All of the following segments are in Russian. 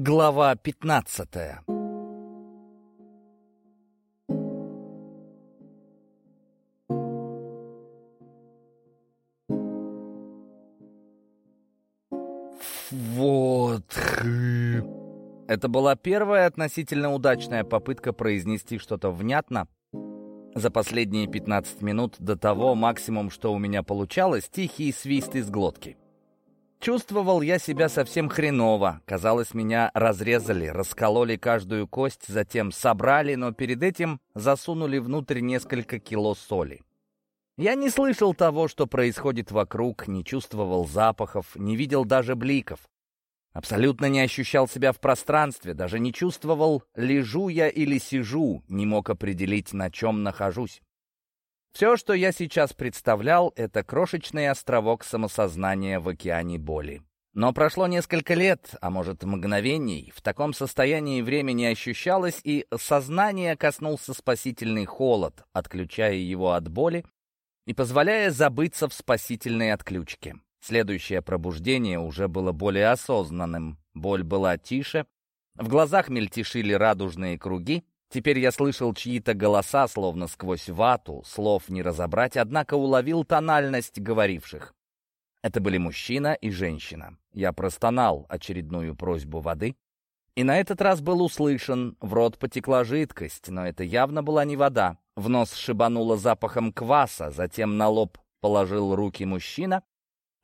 Глава пятнадцатая Вот. Это была первая относительно удачная попытка произнести что-то внятно. За последние 15 минут до того максимум, что у меня получалось, тихий свист из глотки. Чувствовал я себя совсем хреново. Казалось, меня разрезали, раскололи каждую кость, затем собрали, но перед этим засунули внутрь несколько кило соли. Я не слышал того, что происходит вокруг, не чувствовал запахов, не видел даже бликов. Абсолютно не ощущал себя в пространстве, даже не чувствовал, лежу я или сижу, не мог определить, на чем нахожусь. Все, что я сейчас представлял, это крошечный островок самосознания в океане боли. Но прошло несколько лет, а может мгновений, в таком состоянии время не ощущалось, и сознание коснулся спасительный холод, отключая его от боли и позволяя забыться в спасительной отключке. Следующее пробуждение уже было более осознанным, боль была тише, в глазах мельтешили радужные круги, Теперь я слышал чьи-то голоса, словно сквозь вату, слов не разобрать, однако уловил тональность говоривших. Это были мужчина и женщина. Я простонал очередную просьбу воды, и на этот раз был услышан, в рот потекла жидкость, но это явно была не вода. В нос шибануло запахом кваса, затем на лоб положил руки мужчина,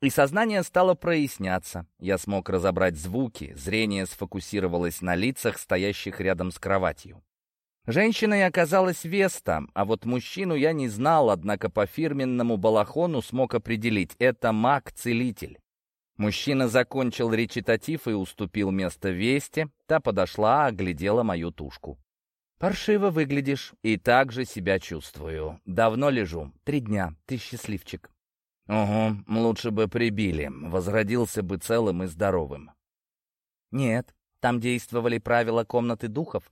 и сознание стало проясняться. Я смог разобрать звуки, зрение сфокусировалось на лицах, стоящих рядом с кроватью. Женщиной оказалась Веста, а вот мужчину я не знал, однако по фирменному балахону смог определить — это маг-целитель. Мужчина закончил речитатив и уступил место Весте, та подошла, оглядела мою тушку. «Паршиво выглядишь и так же себя чувствую. Давно лежу. Три дня. Ты счастливчик». «Угу, лучше бы прибили. Возродился бы целым и здоровым». «Нет, там действовали правила комнаты духов.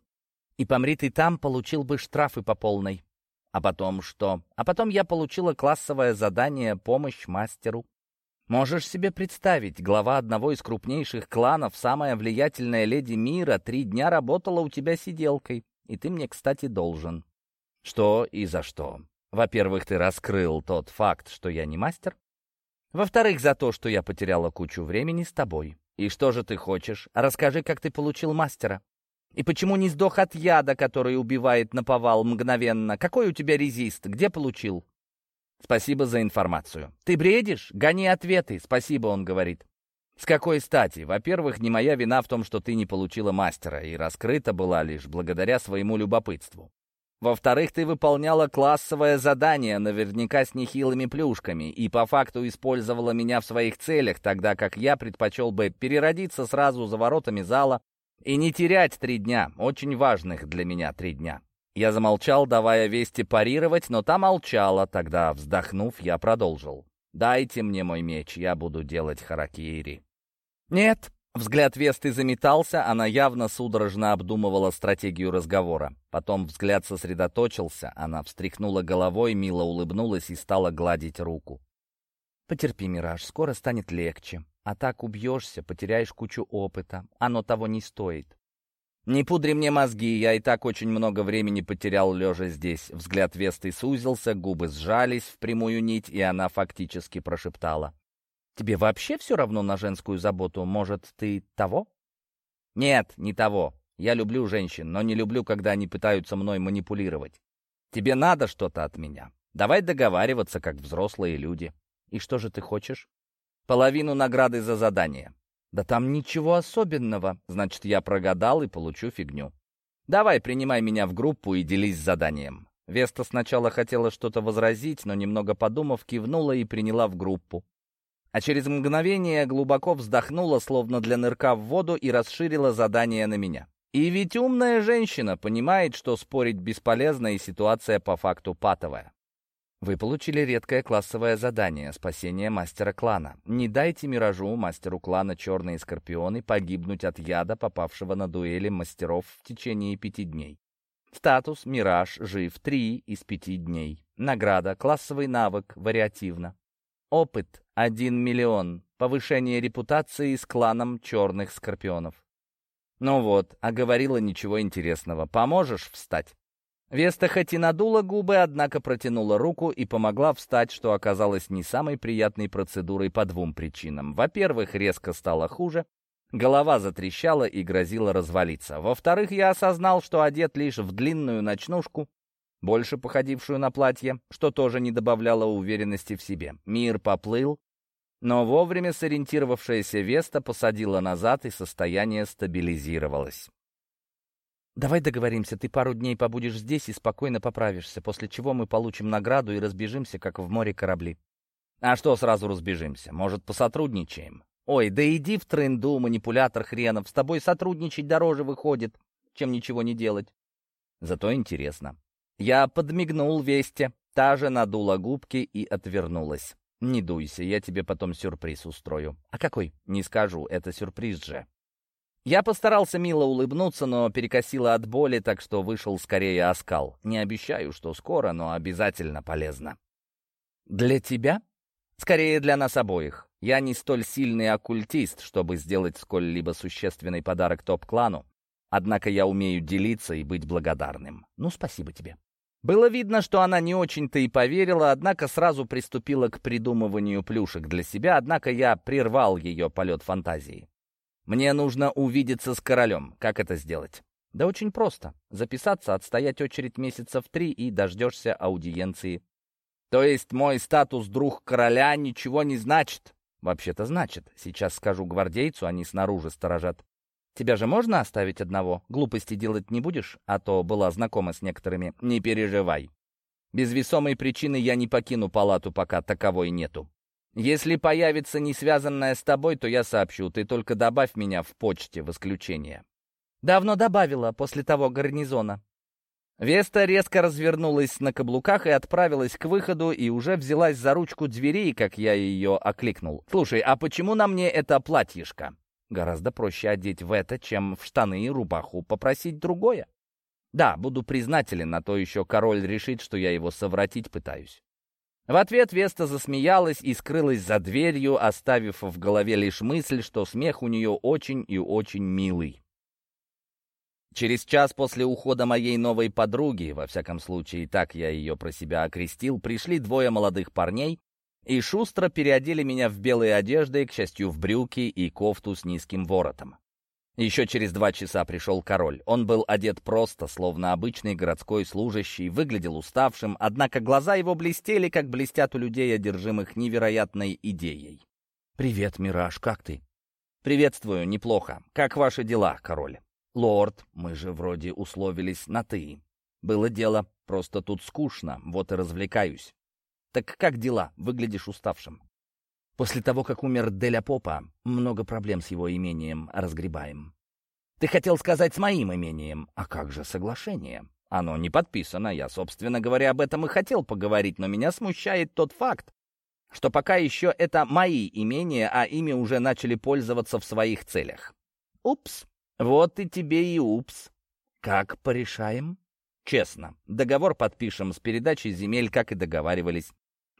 И помри ты там, получил бы штрафы по полной. А потом что? А потом я получила классовое задание «Помощь мастеру». Можешь себе представить, глава одного из крупнейших кланов, самая влиятельная леди мира, три дня работала у тебя сиделкой. И ты мне, кстати, должен. Что и за что? Во-первых, ты раскрыл тот факт, что я не мастер. Во-вторых, за то, что я потеряла кучу времени с тобой. И что же ты хочешь? Расскажи, как ты получил мастера. И почему не сдох от яда, который убивает наповал мгновенно? Какой у тебя резист? Где получил? Спасибо за информацию. Ты бредишь? Гони ответы. Спасибо, он говорит. С какой стати? Во-первых, не моя вина в том, что ты не получила мастера, и раскрыта была лишь благодаря своему любопытству. Во-вторых, ты выполняла классовое задание, наверняка с нехилыми плюшками, и по факту использовала меня в своих целях, тогда как я предпочел бы переродиться сразу за воротами зала и не терять три дня, очень важных для меня три дня. Я замолчал, давая вести парировать, но та молчала. Тогда, вздохнув, я продолжил. «Дайте мне мой меч, я буду делать харакири». «Нет». Взгляд Весты заметался, она явно судорожно обдумывала стратегию разговора. Потом взгляд сосредоточился, она встряхнула головой, мило улыбнулась и стала гладить руку. «Потерпи, Мираж, скоро станет легче. А так убьешься, потеряешь кучу опыта. Оно того не стоит. «Не пудри мне мозги, я и так очень много времени потерял, лежа здесь». Взгляд Весты сузился, губы сжались в прямую нить, и она фактически прошептала. «Тебе вообще все равно на женскую заботу? Может, ты того?» «Нет, не того. Я люблю женщин, но не люблю, когда они пытаются мной манипулировать. Тебе надо что-то от меня. Давай договариваться, как взрослые люди. И что же ты хочешь?» Половину награды за задание. Да там ничего особенного. Значит, я прогадал и получу фигню. Давай, принимай меня в группу и делись заданием. Веста сначала хотела что-то возразить, но немного подумав, кивнула и приняла в группу. А через мгновение глубоко вздохнула, словно для нырка в воду, и расширила задание на меня. И ведь умная женщина понимает, что спорить бесполезно, и ситуация по факту патовая. Вы получили редкое классовое задание — спасение мастера клана. Не дайте Миражу, мастеру клана Черные Скорпионы, погибнуть от яда, попавшего на дуэли мастеров в течение пяти дней. Статус «Мираж» жив три из пяти дней. Награда «Классовый навык» вариативно. Опыт — один миллион. Повышение репутации с кланом Черных Скорпионов. Ну вот, а говорила ничего интересного. Поможешь встать? Веста хоть и надула губы, однако протянула руку и помогла встать, что оказалось не самой приятной процедурой по двум причинам. Во-первых, резко стало хуже, голова затрещала и грозила развалиться. Во-вторых, я осознал, что одет лишь в длинную ночнушку, больше походившую на платье, что тоже не добавляло уверенности в себе. Мир поплыл, но вовремя сориентировавшаяся Веста посадила назад, и состояние стабилизировалось. «Давай договоримся, ты пару дней побудешь здесь и спокойно поправишься, после чего мы получим награду и разбежимся, как в море корабли». «А что сразу разбежимся? Может, посотрудничаем?» «Ой, да иди в тренду, манипулятор хренов, с тобой сотрудничать дороже выходит, чем ничего не делать». Зато интересно. Я подмигнул Весте, та же надула губки и отвернулась. «Не дуйся, я тебе потом сюрприз устрою». «А какой?» «Не скажу, это сюрприз же». Я постарался мило улыбнуться, но перекосило от боли, так что вышел скорее оскал. Не обещаю, что скоро, но обязательно полезно. Для тебя? Скорее для нас обоих. Я не столь сильный оккультист, чтобы сделать сколь-либо существенный подарок топ-клану, однако я умею делиться и быть благодарным. Ну, спасибо тебе. Было видно, что она не очень-то и поверила, однако сразу приступила к придумыванию плюшек для себя, однако я прервал ее полет фантазии. Мне нужно увидеться с королем. Как это сделать? Да очень просто. Записаться, отстоять очередь месяца в три и дождешься аудиенции. То есть мой статус друг короля ничего не значит? Вообще-то значит. Сейчас скажу гвардейцу, они снаружи сторожат. Тебя же можно оставить одного? Глупости делать не будешь? А то была знакома с некоторыми. Не переживай. Без весомой причины я не покину палату, пока таковой нету. Если появится не связанная с тобой, то я сообщу. Ты только добавь меня в почте в исключение. Давно добавила, после того гарнизона. Веста резко развернулась на каблуках и отправилась к выходу, и уже взялась за ручку дверей, как я ее окликнул. «Слушай, а почему на мне это платьишко? Гораздо проще одеть в это, чем в штаны и рубаху попросить другое. Да, буду признателен, а то еще король решит, что я его совратить пытаюсь. В ответ Веста засмеялась и скрылась за дверью, оставив в голове лишь мысль, что смех у нее очень и очень милый. Через час после ухода моей новой подруги, во всяком случае, так я ее про себя окрестил, пришли двое молодых парней и шустро переодели меня в белые одежды, к счастью, в брюки и кофту с низким воротом. Еще через два часа пришел король. Он был одет просто, словно обычный городской служащий, выглядел уставшим, однако глаза его блестели, как блестят у людей, одержимых невероятной идеей. «Привет, Мираж, как ты?» «Приветствую, неплохо. Как ваши дела, король?» «Лорд, мы же вроде условились на «ты». Было дело, просто тут скучно, вот и развлекаюсь». «Так как дела? Выглядишь уставшим». После того, как умер Деля Попа, много проблем с его имением разгребаем. Ты хотел сказать с моим имением. А как же соглашение? Оно не подписано. Я, собственно говоря, об этом и хотел поговорить, но меня смущает тот факт, что пока еще это мои имения, а ими уже начали пользоваться в своих целях. Упс. Вот и тебе и упс. Как порешаем? Честно, договор подпишем с передачей земель, как и договаривались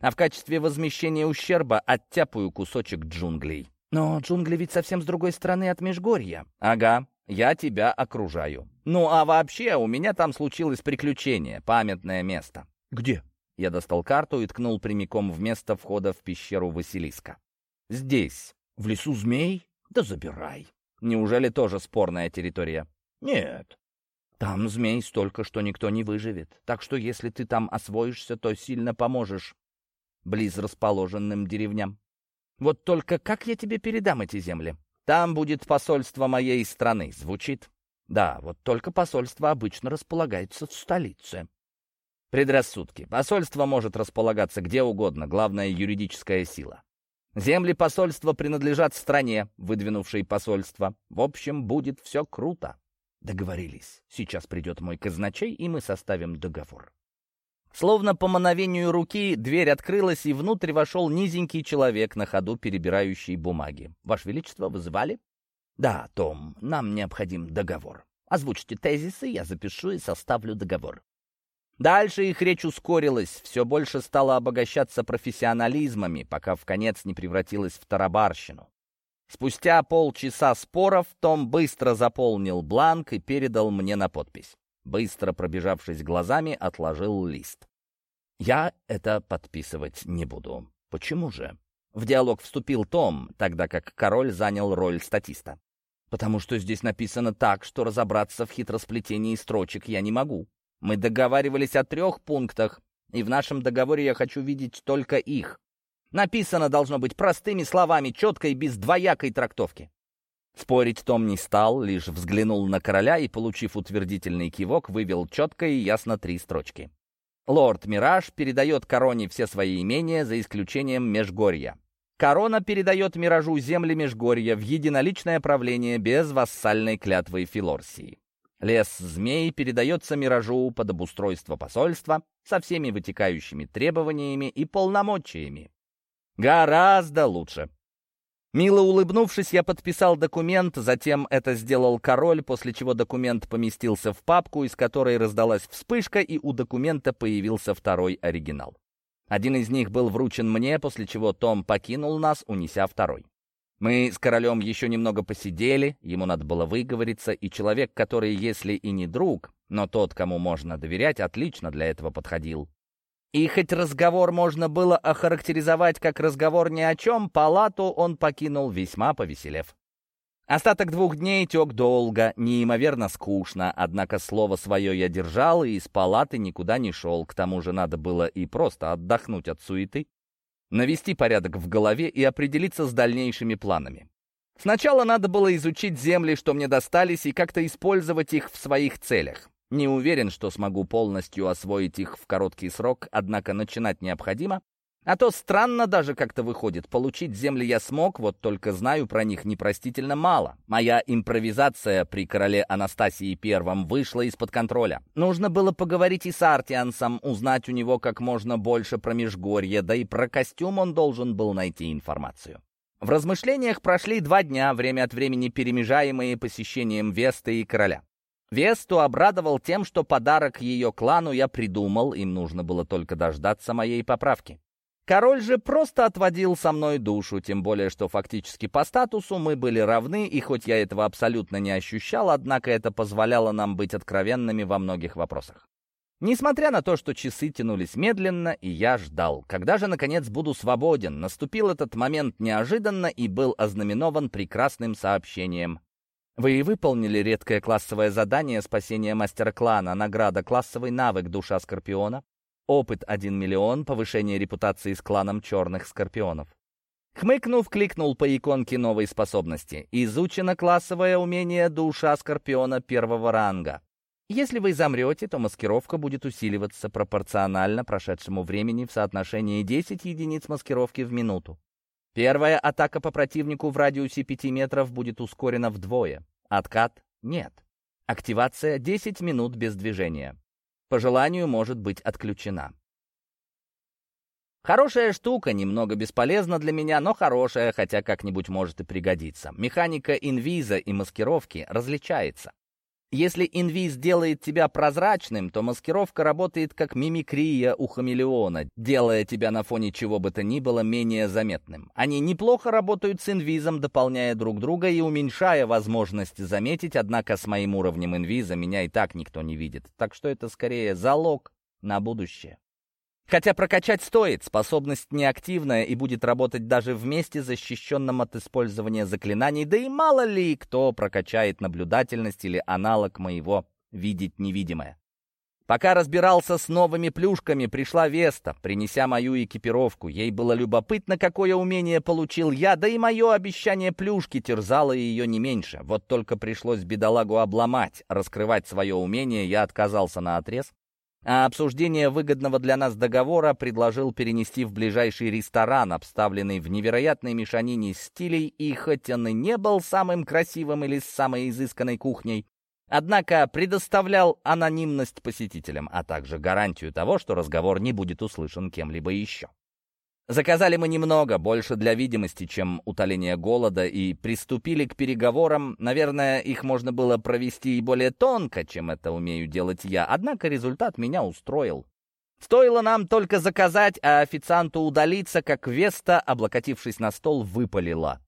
а в качестве возмещения ущерба оттяпаю кусочек джунглей. Но джунгли ведь совсем с другой стороны от Межгорья. Ага, я тебя окружаю. Ну а вообще, у меня там случилось приключение, памятное место. Где? Я достал карту и ткнул прямиком в место входа в пещеру Василиска. Здесь. В лесу змей? Да забирай. Неужели тоже спорная территория? Нет. Там змей столько, что никто не выживет. Так что если ты там освоишься, то сильно поможешь близ расположенным деревням. Вот только как я тебе передам эти земли? Там будет посольство моей страны. Звучит? Да, вот только посольство обычно располагается в столице. Предрассудки. Посольство может располагаться где угодно, главное — юридическая сила. Земли посольства принадлежат стране, выдвинувшей посольство. В общем, будет все круто. Договорились. Сейчас придет мой казначей, и мы составим договор. Словно по мановению руки дверь открылась, и внутрь вошел низенький человек на ходу, перебирающий бумаги. «Ваше Величество, вызывали?» «Да, Том, нам необходим договор. Озвучьте тезисы, я запишу и составлю договор». Дальше их речь ускорилась, все больше стало обогащаться профессионализмами, пока в конец не превратилась в тарабарщину. Спустя полчаса споров Том быстро заполнил бланк и передал мне на подпись. Быстро пробежавшись глазами, отложил лист. «Я это подписывать не буду. Почему же?» В диалог вступил Том, тогда как король занял роль статиста. «Потому что здесь написано так, что разобраться в хитросплетении строчек я не могу. Мы договаривались о трех пунктах, и в нашем договоре я хочу видеть только их. Написано должно быть простыми словами, четко и без двоякой трактовки. Спорить Том не стал, лишь взглянул на короля и, получив утвердительный кивок, вывел четко и ясно три строчки. Лорд Мираж передает короне все свои имения, за исключением Межгорья. Корона передает Миражу земли Межгорья в единоличное правление без вассальной клятвы Филорсии. Лес змей передается Миражу под обустройство посольства со всеми вытекающими требованиями и полномочиями. Гораздо лучше. Мило улыбнувшись, я подписал документ, затем это сделал король, после чего документ поместился в папку, из которой раздалась вспышка, и у документа появился второй оригинал. Один из них был вручен мне, после чего Том покинул нас, унеся второй. Мы с королем еще немного посидели, ему надо было выговориться, и человек, который, если и не друг, но тот, кому можно доверять, отлично для этого подходил. И хоть разговор можно было охарактеризовать как разговор ни о чем, палату он покинул весьма повеселев. Остаток двух дней тек долго, неимоверно скучно, однако слово свое я держал и из палаты никуда не шел, к тому же надо было и просто отдохнуть от суеты, навести порядок в голове и определиться с дальнейшими планами. Сначала надо было изучить земли, что мне достались, и как-то использовать их в своих целях. Не уверен, что смогу полностью освоить их в короткий срок, однако начинать необходимо. А то странно даже как-то выходит. Получить земли я смог, вот только знаю про них непростительно мало. Моя импровизация при короле Анастасии Первом вышла из-под контроля. Нужно было поговорить и с Артиансом, узнать у него как можно больше про Межгорье, да и про костюм он должен был найти информацию. В размышлениях прошли два дня, время от времени перемежаемые посещением Весты и короля. Весту обрадовал тем, что подарок ее клану я придумал, им нужно было только дождаться моей поправки. Король же просто отводил со мной душу, тем более, что фактически по статусу мы были равны, и хоть я этого абсолютно не ощущал, однако это позволяло нам быть откровенными во многих вопросах. Несмотря на то, что часы тянулись медленно, и я ждал, когда же, наконец, буду свободен, наступил этот момент неожиданно и был ознаменован прекрасным сообщением вы выполнили редкое классовое задание спасения мастера клана, награда классовый навык душа Скорпиона, опыт 1 миллион, повышение репутации с кланом черных Скорпионов. Хмыкнув, кликнул по иконке новой способности. Изучено классовое умение душа Скорпиона первого ранга. Если вы замрете, то маскировка будет усиливаться пропорционально прошедшему времени в соотношении 10 единиц маскировки в минуту. Первая атака по противнику в радиусе 5 метров будет ускорена вдвое. Откат — нет. Активация — 10 минут без движения. По желанию может быть отключена. Хорошая штука, немного бесполезна для меня, но хорошая, хотя как-нибудь может и пригодиться. Механика инвиза и маскировки различается. Если инвиз делает тебя прозрачным, то маскировка работает как мимикрия у хамелеона, делая тебя на фоне чего бы то ни было менее заметным. Они неплохо работают с инвизом, дополняя друг друга и уменьшая возможность заметить, однако с моим уровнем инвиза меня и так никто не видит. Так что это скорее залог на будущее. Хотя прокачать стоит, способность неактивная и будет работать даже вместе защищенном от использования заклинаний, да и мало ли кто прокачает наблюдательность или аналог моего «видеть невидимое». Пока разбирался с новыми плюшками, пришла Веста, принеся мою экипировку. Ей было любопытно, какое умение получил я, да и мое обещание плюшки терзало ее не меньше. Вот только пришлось бедолагу обломать. Раскрывать свое умение я отказался на отрез, а обсуждение выгодного для нас договора предложил перенести в ближайший ресторан, обставленный в невероятной мешанине стилей, и хоть он и не был самым красивым или с самой изысканной кухней, однако предоставлял анонимность посетителям, а также гарантию того, что разговор не будет услышан кем-либо еще. Заказали мы немного, больше для видимости, чем утоления голода, и приступили к переговорам. Наверное, их можно было провести и более тонко, чем это умею делать я, однако результат меня устроил. Стоило нам только заказать, а официанту удалиться, как Веста, облокотившись на стол, выпалила.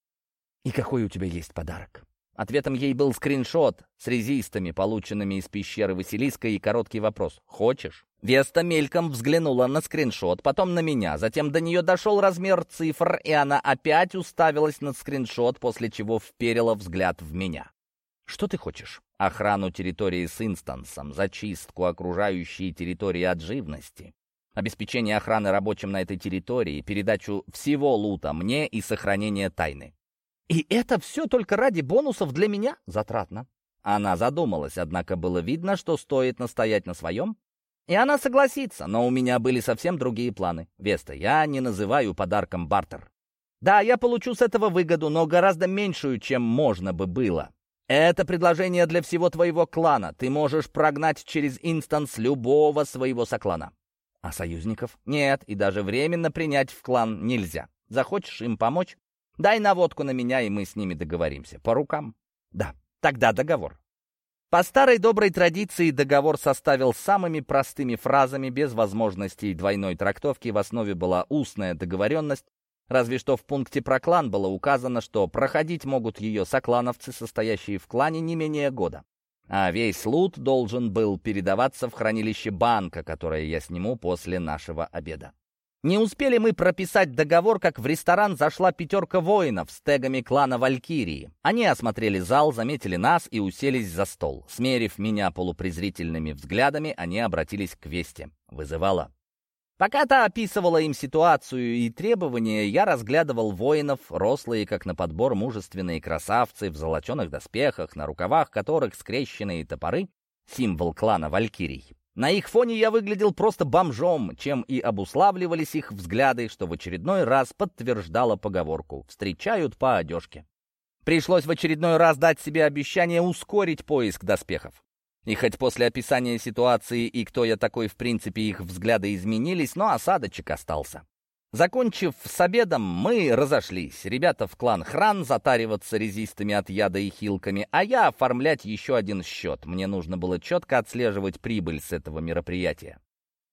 «И какой у тебя есть подарок?» Ответом ей был скриншот с резистами, полученными из пещеры Василиска, и короткий вопрос «Хочешь?». Веста мельком взглянула на скриншот, потом на меня, затем до нее дошел размер цифр, и она опять уставилась на скриншот, после чего вперила взгляд в меня. «Что ты хочешь?» «Охрану территории с инстансом, зачистку окружающей территории от живности, обеспечение охраны рабочим на этой территории, передачу всего лута мне и сохранение тайны. «И это все только ради бонусов для меня? Затратно». Она задумалась, однако было видно, что стоит настоять на своем. И она согласится, но у меня были совсем другие планы. Веста, я не называю подарком бартер. Да, я получу с этого выгоду, но гораздо меньшую, чем можно бы было. Это предложение для всего твоего клана. Ты можешь прогнать через инстанс любого своего соклана. А союзников? Нет, и даже временно принять в клан нельзя. Захочешь им помочь? Дай наводку на меня, и мы с ними договоримся. По рукам? Да, тогда договор. По старой доброй традиции договор составил самыми простыми фразами, без возможностей двойной трактовки. В основе была устная договоренность, разве что в пункте про клан было указано, что проходить могут ее соклановцы, состоящие в клане не менее года. А весь лут должен был передаваться в хранилище банка, которое я сниму после нашего обеда. Не успели мы прописать договор, как в ресторан зашла пятерка воинов с тегами клана Валькирии. Они осмотрели зал, заметили нас и уселись за стол. Смерив меня полупрезрительными взглядами, они обратились к Весте. Вызывала. Пока та описывала им ситуацию и требования, я разглядывал воинов, рослые, как на подбор, мужественные красавцы в золоченых доспехах, на рукавах которых скрещенные топоры — символ клана Валькирий. На их фоне я выглядел просто бомжом, чем и обуславливались их взгляды, что в очередной раз подтверждало поговорку «встречают по одежке». Пришлось в очередной раз дать себе обещание ускорить поиск доспехов. И хоть после описания ситуации и кто я такой, в принципе, их взгляды изменились, но осадочек остался. Закончив с обедом, мы разошлись. Ребята в клан Хран затариваться резистами от яда и хилками, а я оформлять еще один счет. Мне нужно было четко отслеживать прибыль с этого мероприятия.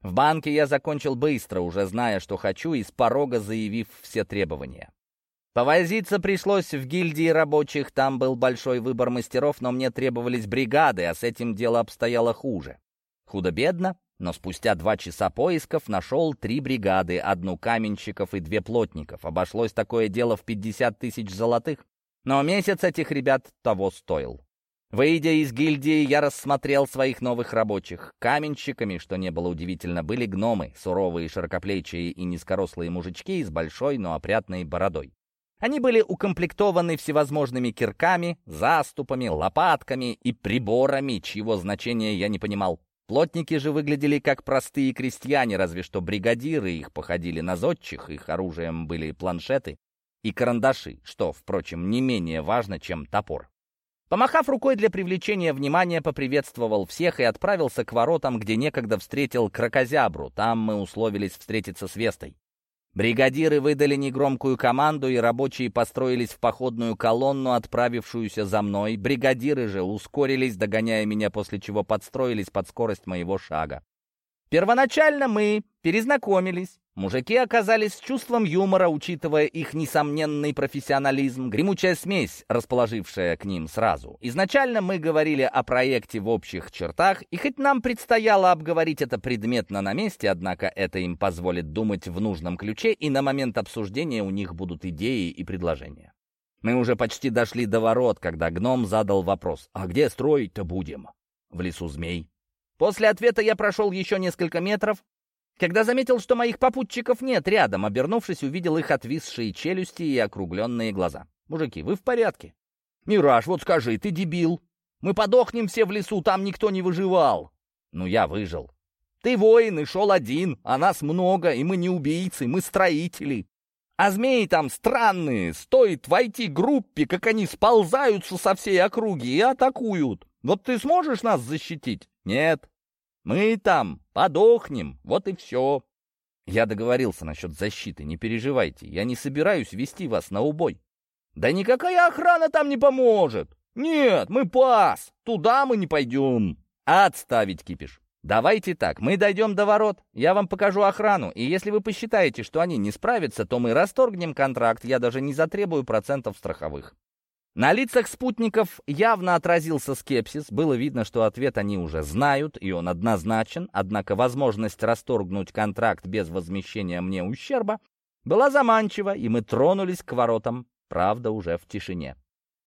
В банке я закончил быстро, уже зная, что хочу, и с порога заявив все требования. Повозиться пришлось в гильдии рабочих, там был большой выбор мастеров, но мне требовались бригады, а с этим дело обстояло хуже. Худо-бедно, но спустя два часа поисков нашел три бригады, одну каменщиков и две плотников. Обошлось такое дело в 50 тысяч золотых, но месяц этих ребят того стоил. Выйдя из гильдии, я рассмотрел своих новых рабочих. Каменщиками, что не было удивительно, были гномы, суровые, широкоплечие и низкорослые мужички с большой, но опрятной бородой. Они были укомплектованы всевозможными кирками, заступами, лопатками и приборами, чьего значения я не понимал. Плотники же выглядели как простые крестьяне, разве что бригадиры их походили на зодчих, их оружием были планшеты и карандаши, что, впрочем, не менее важно, чем топор. Помахав рукой для привлечения внимания, поприветствовал всех и отправился к воротам, где некогда встретил крокозябру. Там мы условились встретиться с Вестой. Бригадиры выдали негромкую команду, и рабочие построились в походную колонну, отправившуюся за мной. Бригадиры же ускорились, догоняя меня, после чего подстроились под скорость моего шага. Первоначально мы перезнакомились. Мужики оказались с чувством юмора, учитывая их несомненный профессионализм, гремучая смесь, расположившая к ним сразу. Изначально мы говорили о проекте в общих чертах, и хоть нам предстояло обговорить это предметно на месте, однако это им позволит думать в нужном ключе, и на момент обсуждения у них будут идеи и предложения. Мы уже почти дошли до ворот, когда гном задал вопрос «А где строить-то будем?» «В лесу змей». После ответа я прошел еще несколько метров, когда заметил, что моих попутчиков нет рядом, обернувшись, увидел их отвисшие челюсти и округленные глаза. «Мужики, вы в порядке?» «Мираж, вот скажи, ты дебил! Мы подохнем все в лесу, там никто не выживал!» «Ну, я выжил!» «Ты воин и шел один, а нас много, и мы не убийцы, мы строители!» А змеи там странные, стоит войти группе, как они сползаются со всей округи и атакуют. Вот ты сможешь нас защитить? Нет. Мы там подохнем, вот и все. Я договорился насчет защиты, не переживайте. Я не собираюсь вести вас на убой. Да никакая охрана там не поможет. Нет, мы пас. Туда мы не пойдем. Отставить кипиш. Давайте так, мы дойдем до ворот, я вам покажу охрану, и если вы посчитаете, что они не справятся, то мы расторгнем контракт, я даже не затребую процентов страховых. На лицах спутников явно отразился скепсис. Было видно, что ответ они уже знают, и он однозначен. Однако возможность расторгнуть контракт без возмещения мне ущерба была заманчива, и мы тронулись к воротам, правда, уже в тишине.